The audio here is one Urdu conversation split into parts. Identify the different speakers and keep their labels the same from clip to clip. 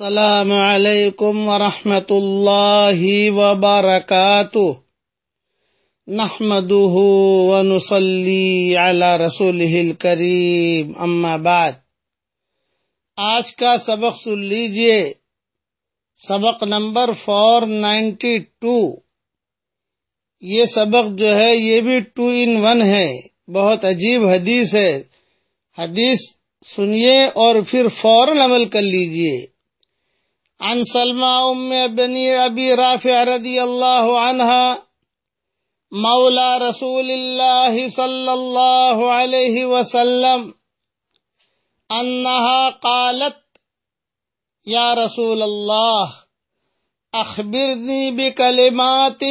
Speaker 1: السلام علیکم ورحمۃ اللہ وبرکاتہ۔ نحمده ونصلي على رسوله الكريم اما بعد۔ آج کا سبق سن لیجیے۔ سبق نمبر فور نائنٹی ٹو یہ سبق جو ہے، یہ بھی ٹو ان ون ہے۔ بہت عجیب حدیث ہے۔ حدیث سنیے اور پھر فوراً عمل کر لیجیے۔ عن سلمى أم بني أبي رافع رضي الله عنها مولى رسول الله صلى الله عليه وسلم أنها قالت يا رسول الله أخبرني بكلمات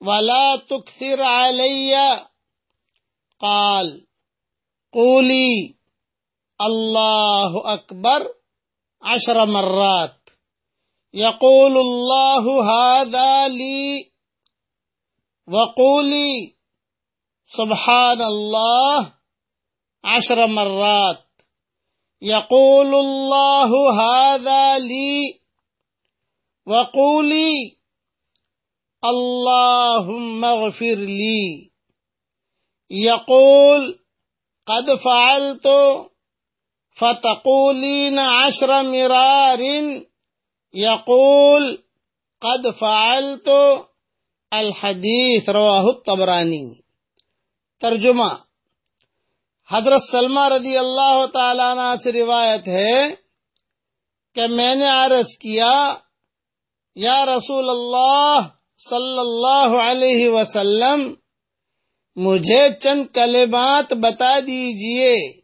Speaker 1: ولا تكثر علي قال قولي الله أكبر عشر مرات. يقول الله هذا لي وقولي سبحان الله عشر مرات. يقول الله هذا لي وقولي اللهم اغفر لي. يقول قد فعلت فتقولين عشر مرار يقول، قد فعلت الحدیث رواہ الطبرانی ترجمہ، حضرت سلمہ رضی اللہ تعالیٰ عنہ سے روایت ہے کہ میں نے عرض کیا، یا رسول اللہ صلی اللہ علیہ وسلم، مجھے چند کلمات بتا دیجیے۔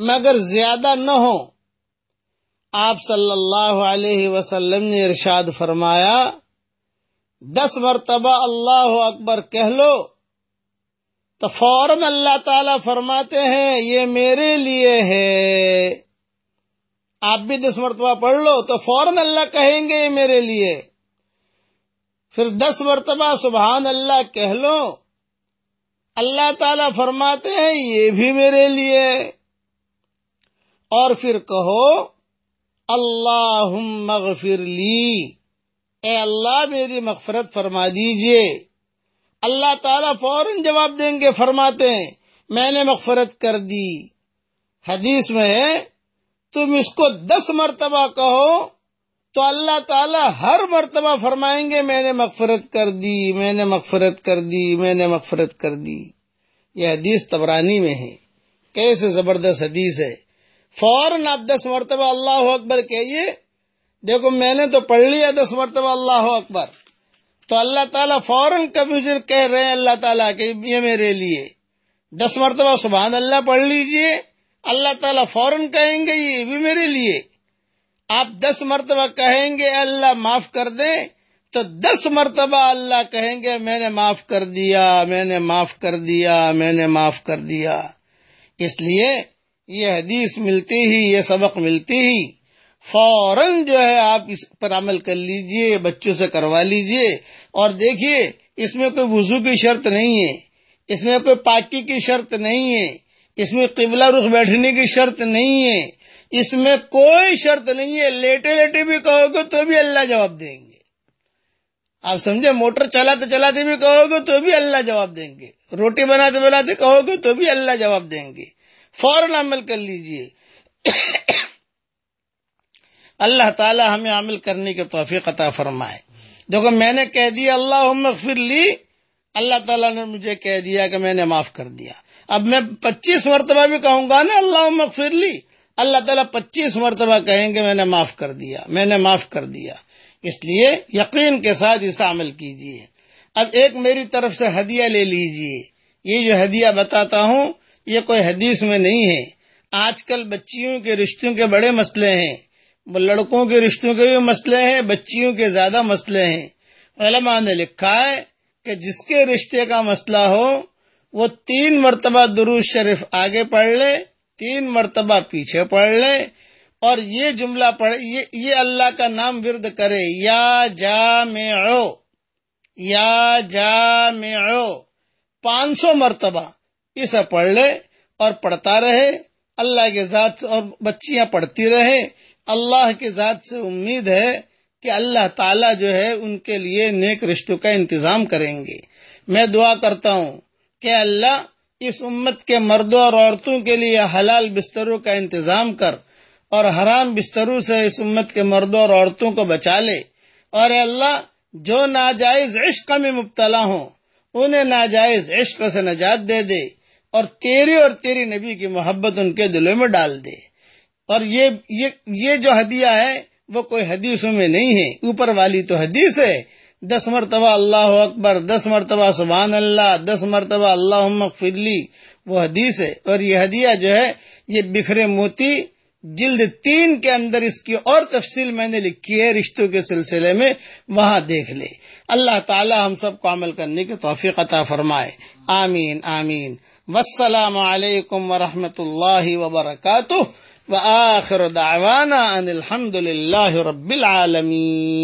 Speaker 1: مگر زیادہ نہ ہو۔ آپ صلی اللہ علیہ وسلم نے ارشاد فرمایا، دس مرتبہ اللہ اکبر کہہ لو، تو فوراً اللہ تعالی فرماتے ہیں، یہ میرے لیے ہے۔ آپ بھی دس مرتبہ پڑھ لو، تو فوراً اللہ کہیں گے، یہ میرے لیے۔ پھر دس مرتبہ سبحان اللہ کہہ لو، اللہ تعالی فرماتے ہیں، یہ بھی میرے لیے۔ اور پھر کہو اللہ مغفر لی۔ اے اللہ، میری مغفرت فرما دیجیے۔ اللہ تعالیٰ فوراً جواب دیں گے، فرماتے ہیں، میں نے مغفرت کر دی۔ حدیث میں ہے، تم اس کو دس مرتبہ کہو تو اللہ تعالیٰ ہر مرتبہ فرمائیں گے، میں نے مغفرت کر دی، میں نے مغفرت کر دی، میں نے مغفرت کر دی۔ یہ حدیث تبرانی میں ہے۔ کیسے زبردست حدیث ہے۔ فوراً آپ دس مرتبہ اللہ اکبر کہیے، دیکھو میں نے تو پڑھ لیا دس مرتبہ اللہ اکبر۔ تو اللہ تعالیٰ فوراً کبھی کہہ رہے ہیں اللہ تعالیٰ کہ یہ میرے لیے۔ دس مرتبہ سبحان اللہ پڑھ لیجیے، اللہ تعالیٰ فوراً کہیں گے یہ بھی میرے لیے۔ آپ دس مرتبہ کہیں گے اللہ معاف کر دیں، تو دس مرتبہ اللہ کہیں گے میں نے معاف کر دیا، میں نے معاف کر دیا، میں نے معاف کر دیا۔ اس لیے یہ حدیث ملتی ہی، یہ سبق ملتی ہی۔ فوراً جو ہے آپ اس پر عمل کر لیجیے، بچوں سے کروا لیجیے۔ اور دیکھیے اس میں کوئی وضو کی شرط نہیں ہے۔ اس میں کوئی پاکی کی شرط نہیں ہے۔ اس میں قبلہ رخ بیٹھنے کی شرط نہیں ہے۔ اس میں کوئی شرط نہیں ہے۔ لیٹے لیٹے بھی کہو گے تو بھی اللہ جواب دیں گے۔ آپ سمجھے، موٹر چلاتے چلاتے بھی کہو گے تو بھی اللہ جواب دیں گے۔ روٹی بناتے بناتے کہو گے تو بھی اللہ جواب دیں گے۔ فوراً عمل کر لیجیے۔ اللہ تعالی ہمیں عمل کرنے کے توفیق عطا فرمائے۔ دیکھو، میں نے کہہ دیا اللہ مغفر لی۔ اللہ تعالیٰ نے مجھے کہہ دیا کہ میں نے معاف کر دیا۔ اب میں پچیس مرتبہ بھی کہوں گا نا اللہ مغفر لی۔ اللہ تعالیٰ پچیس مرتبہ کہیں گے، میں نے معاف کر دیا، میں نے معاف کر دیا۔ اس لیے یقین کے ساتھ اسے عمل کیجیے اب ایک میری طرف سے ہدیہ لے لیجیے۔ یہ جو ہدیہ بتاتا ہوں یہ کوئی حدیث میں نہیں ہے۔ آج کل بچیوں کے رشتوں کے بڑے مسئلے ہیں۔ لڑکوں کے رشتوں کے بھی مسئلے ہیں، بچیوں کے زیادہ مسئلے ہیں۔ علماء نے لکھا ہے کہ جس کے رشتے کا مسئلہ ہو، وہ تین مرتبہ دروز شریف آگے پڑھ لے، تین مرتبہ پیچھے پڑھ لے اور یہ جملہ پڑھ، یہ اللہ کا نام ورد کرے، یا جا میں یا جا میں پانچ سو مرتبہ۔ اسے پڑھ لے اور پڑھتا رہے۔ اللہ کے ذات سے اور بچیاں پڑھتی رہے۔ اللہ کی ذات سے امید ہے کہ اللہ تعالیٰ جو ہے ان کے لیے نیک رشتوں کا انتظام کریں گے۔ میں دعا کرتا ہوں کہ اللہ اس امت کے مردوں اور عورتوں کے لیے حلال بستروں کا انتظام کر اور حرام بستروں سے اس امت کے مردوں اور عورتوں کو بچا لے۔ اور اے اللہ، جو ناجائز عشق میں مبتلا ہوں، انہیں ناجائز عشق سے نجات دے دے۔ اور تیرے اور تیری نبی کی محبت ان کے دلوں میں ڈال دے۔ اور یہ یہ, یہ جو ہدیہ ہے وہ کوئی حدیثوں میں نہیں ہے۔ اوپر والی تو حدیث ہے۔ دس مرتبہ اللہ اکبر دس مرتبہ سبحان اللہ دس مرتبہ اللہ فضلی وہ حدیث ہے۔ اور یہ ہدیہ جو ہے یہ بکھرے موتی جلد تین کے اندر اس کی اور تفصیل میں نے لکھی ہے، رشتوں کے سلسلے میں، وہاں دیکھ لے۔ اللہ تعالی ہم سب کو عمل کرنے کی توفیق عطا فرمائے۔ آمین آمین۔ والسلام علیکم ورحمۃ اللہ وبرکاتہ۔ وآخر دعوانا ان الحمد للہ رب العالمین۔